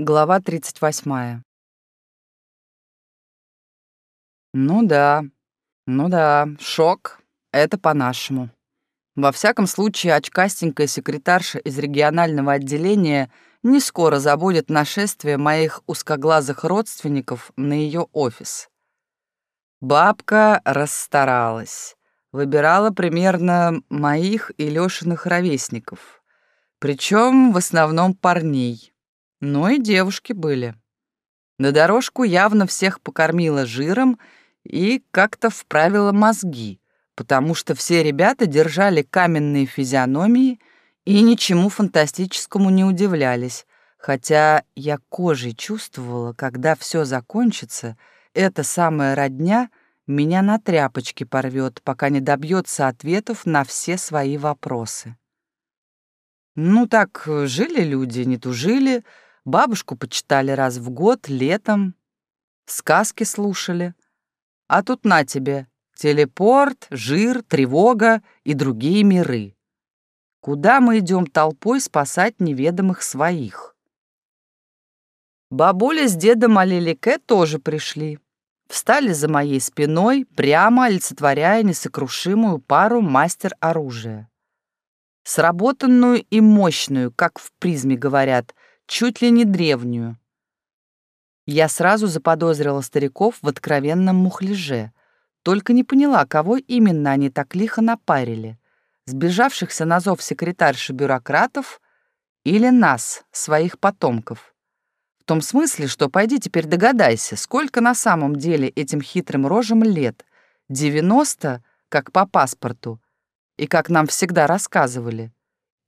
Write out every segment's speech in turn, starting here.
Глава 38. Ну да, ну да, шок — это по-нашему. Во всяком случае, очкастенькая секретарша из регионального отделения не скоро забудет нашествие моих узкоглазых родственников на ее офис. Бабка расстаралась. Выбирала примерно моих и Лёшиных ровесников. Причем в основном парней. Но и девушки были. На дорожку явно всех покормила жиром и как-то вправила мозги, потому что все ребята держали каменные физиономии и ничему фантастическому не удивлялись, хотя я кожей чувствовала, когда все закончится, эта самая родня меня на тряпочки порвет, пока не добьется ответов на все свои вопросы. Ну так, жили люди, не тужили, Бабушку почитали раз в год, летом. Сказки слушали. А тут на тебе телепорт, жир, тревога и другие миры. Куда мы идем толпой спасать неведомых своих? Бабуля с дедом Алилике тоже пришли. Встали за моей спиной, прямо олицетворяя несокрушимую пару мастер оружия. Сработанную и мощную, как в призме говорят, чуть ли не древнюю. Я сразу заподозрила стариков в откровенном мухляже, только не поняла, кого именно они так лихо напарили. Сбежавшихся на зов секретарши бюрократов или нас, своих потомков. В том смысле, что пойди теперь догадайся, сколько на самом деле этим хитрым рожам лет. 90, как по паспорту, и как нам всегда рассказывали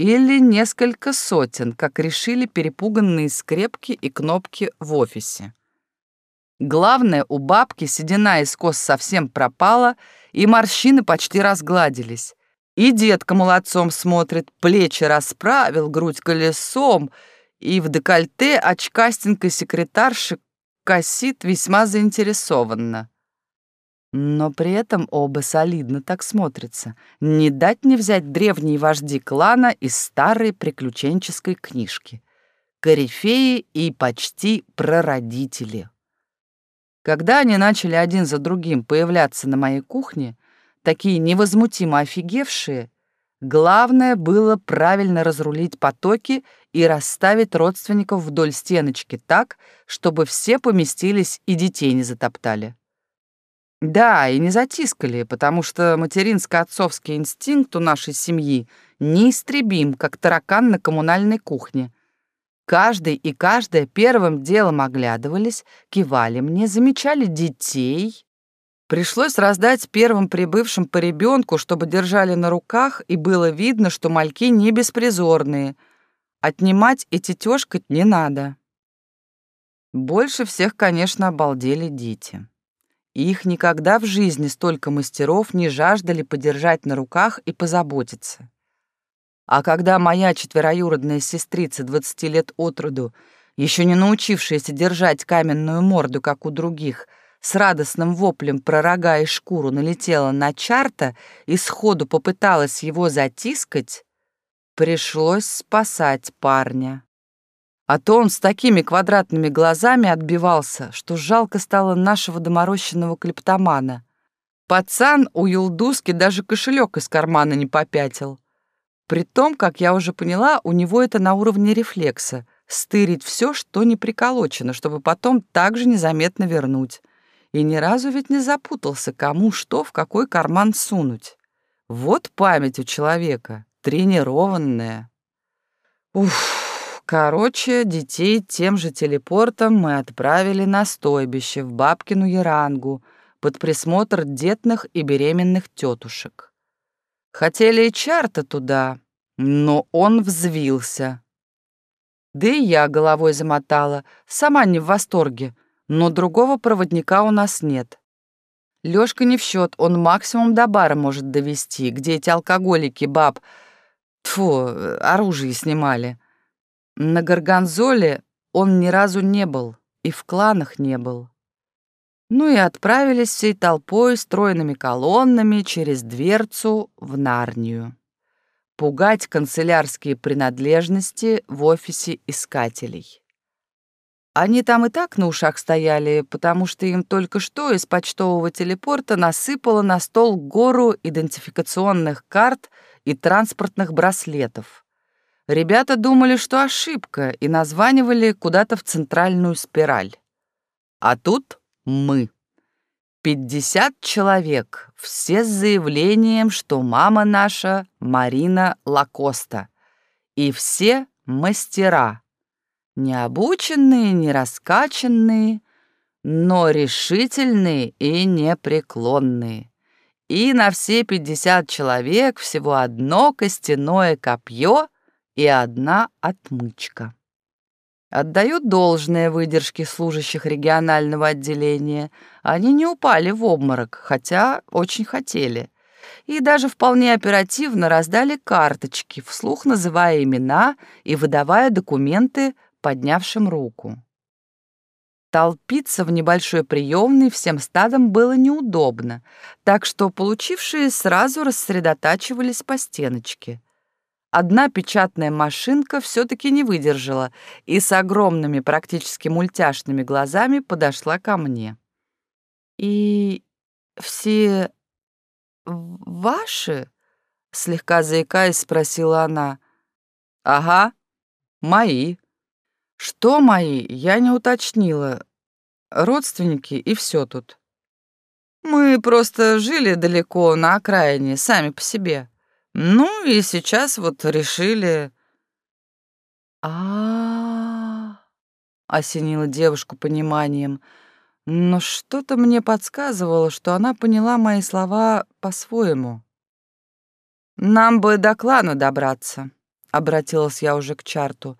или несколько сотен, как решили перепуганные скрепки и кнопки в офисе. Главное, у бабки седина из кос совсем пропала, и морщины почти разгладились. И детка молодцом смотрит, плечи расправил, грудь колесом, и в декольте очкастенькой секретарши косит весьма заинтересованно. Но при этом оба солидно так смотрятся. Не дать не взять древние вожди клана из старой приключенческой книжки. Корифеи и почти прародители. Когда они начали один за другим появляться на моей кухне, такие невозмутимо офигевшие, главное было правильно разрулить потоки и расставить родственников вдоль стеночки так, чтобы все поместились и детей не затоптали. Да, и не затискали, потому что материнско-отцовский инстинкт у нашей семьи неистребим, как таракан на коммунальной кухне. Каждый и каждая первым делом оглядывались, кивали мне, замечали детей. Пришлось раздать первым прибывшим по ребенку, чтобы держали на руках, и было видно, что мальки не беспризорные. Отнимать и тетёшкать не надо. Больше всех, конечно, обалдели дети. Их никогда в жизни столько мастеров не жаждали подержать на руках и позаботиться. А когда моя четвероюродная сестрица 20 лет от роду, еще не научившаяся держать каменную морду, как у других, с радостным воплем про рога и шкуру налетела на чарта и сходу попыталась его затискать, пришлось спасать парня. А то он с такими квадратными глазами отбивался, что жалко стало нашего доморощенного клептомана. Пацан у Юлдуски даже кошелек из кармана не попятил. При том, как я уже поняла, у него это на уровне рефлекса — стырить все, что не приколочено, чтобы потом также незаметно вернуть. И ни разу ведь не запутался, кому что в какой карман сунуть. Вот память у человека, тренированная. Уф. Короче, детей тем же телепортом мы отправили на стойбище в бабкину Ярангу под присмотр детных и беременных тетушек. Хотели и чарта туда, но он взвился. Да и я головой замотала, сама не в восторге, но другого проводника у нас нет. Лёшка не в счет, он максимум до бара может довести, где эти алкоголики баб, тфу, оружие снимали. На Гарганзоле он ни разу не был и в кланах не был. Ну и отправились всей толпой стройными колоннами через дверцу в Нарнию. Пугать канцелярские принадлежности в офисе искателей. Они там и так на ушах стояли, потому что им только что из почтового телепорта насыпало на стол гору идентификационных карт и транспортных браслетов. Ребята думали, что ошибка, и названивали куда-то в центральную спираль. А тут мы. 50 человек, все с заявлением, что мама наша Марина Лакоста. И все мастера. Необученные, не раскачанные, но решительные и непреклонные. И на все 50 человек всего одно костяное копье и одна отмычка. Отдают должное выдержке служащих регионального отделения. Они не упали в обморок, хотя очень хотели. И даже вполне оперативно раздали карточки, вслух называя имена и выдавая документы поднявшим руку. Толпиться в небольшой приемной всем стадом было неудобно, так что получившие сразу рассредотачивались по стеночке. Одна печатная машинка все-таки не выдержала и с огромными, практически мультяшными глазами подошла ко мне. «И все ваши?» — слегка заикаясь, спросила она. «Ага, мои». «Что мои?» — я не уточнила. Родственники и все тут. Мы просто жили далеко, на окраине, сами по себе. Ну и сейчас вот решили... а, осенила девушку пониманием, но что-то мне подсказывало, что она поняла мои слова по-своему. «Нам бы до клана добраться», — обратилась я уже к чарту.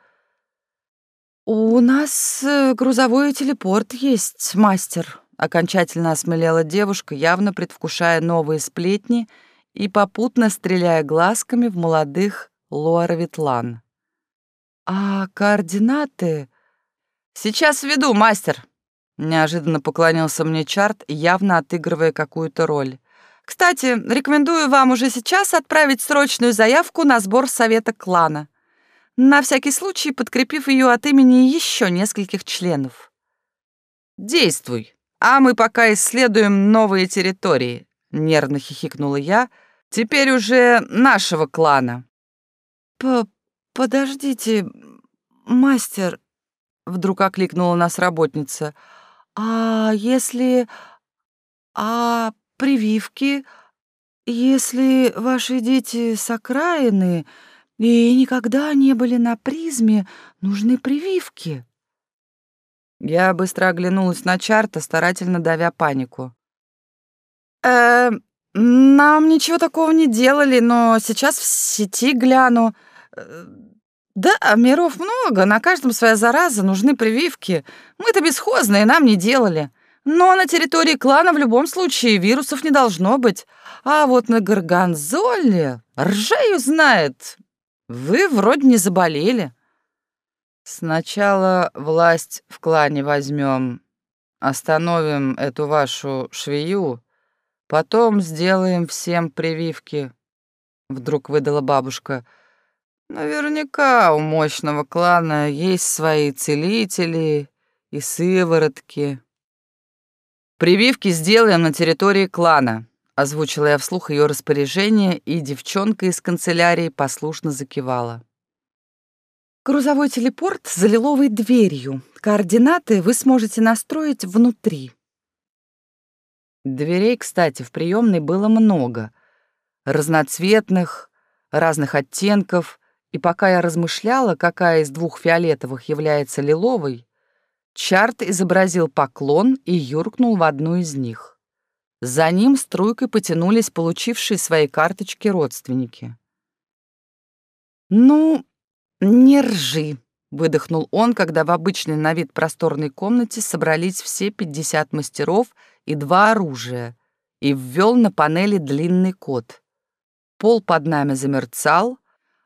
«У нас э, грузовой телепорт есть, мастер», — окончательно осмелела девушка, явно предвкушая новые сплетни — и попутно стреляя глазками в молодых Луара Ветлан. «А координаты...» «Сейчас веду, мастер!» Неожиданно поклонился мне Чарт, явно отыгрывая какую-то роль. «Кстати, рекомендую вам уже сейчас отправить срочную заявку на сбор совета клана, на всякий случай подкрепив ее от имени еще нескольких членов». «Действуй, а мы пока исследуем новые территории», — нервно хихикнула я, Теперь уже нашего клана. П подождите, мастер, вдруг окликнула нас работница. А если а прививки, если ваши дети с окраины и никогда не были на призме, нужны прививки. Я быстро оглянулась на чарта, старательно давя панику. «Э, нам ничего такого не делали, но сейчас в сети гляну. Э, да, миров много, на каждом своя зараза, нужны прививки. Мы-то бесхозные, нам не делали. Но на территории клана в любом случае вирусов не должно быть. А вот на Гарганзоле ржею знает. Вы вроде не заболели. Сначала власть в клане возьмем, остановим эту вашу швею, Потом сделаем всем прививки, вдруг выдала бабушка. Наверняка у мощного клана есть свои целители и сыворотки. Прививки сделаем на территории клана, озвучила я вслух ее распоряжение, и девчонка из канцелярии послушно закивала. Грузовой телепорт за лиловой дверью. Координаты вы сможете настроить внутри. Дверей, кстати, в приемной было много. Разноцветных, разных оттенков, и пока я размышляла, какая из двух фиолетовых является лиловой, Чарт изобразил поклон и юркнул в одну из них. За ним струйкой потянулись получившие свои карточки родственники. «Ну, не ржи», — выдохнул он, когда в обычной на вид просторной комнате собрались все 50 мастеров — и два оружия и ввел на панели длинный код. Пол под нами замерцал,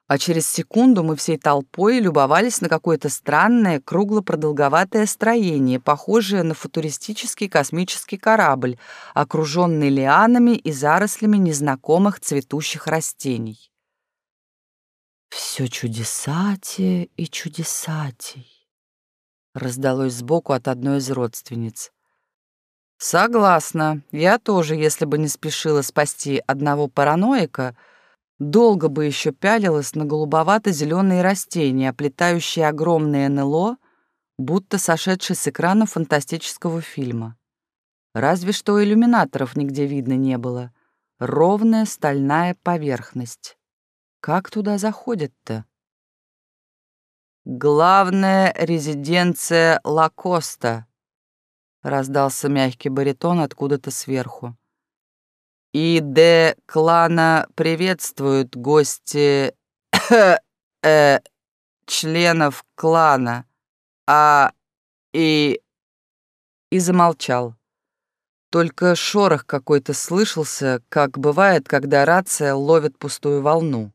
а через секунду мы всей толпой любовались на какое-то странное кругло-продолговатое строение, похожее на футуристический космический корабль, окруженный лианами и зарослями незнакомых цветущих растений. «Все чудесатее и чудесатей», раздалось сбоку от одной из родственниц. Согласна. Я тоже, если бы не спешила спасти одного параноика, долго бы еще пялилась на голубовато-зеленые растения, оплетающие огромное НЛО, будто сошедший с экрана фантастического фильма. Разве что иллюминаторов нигде видно не было. Ровная стальная поверхность. Как туда заходят-то? «Главная резиденция Лакоста», — раздался мягкий баритон откуда-то сверху. «И де клана приветствуют гости э, членов клана, а и...» И замолчал. Только шорох какой-то слышался, как бывает, когда рация ловит пустую волну.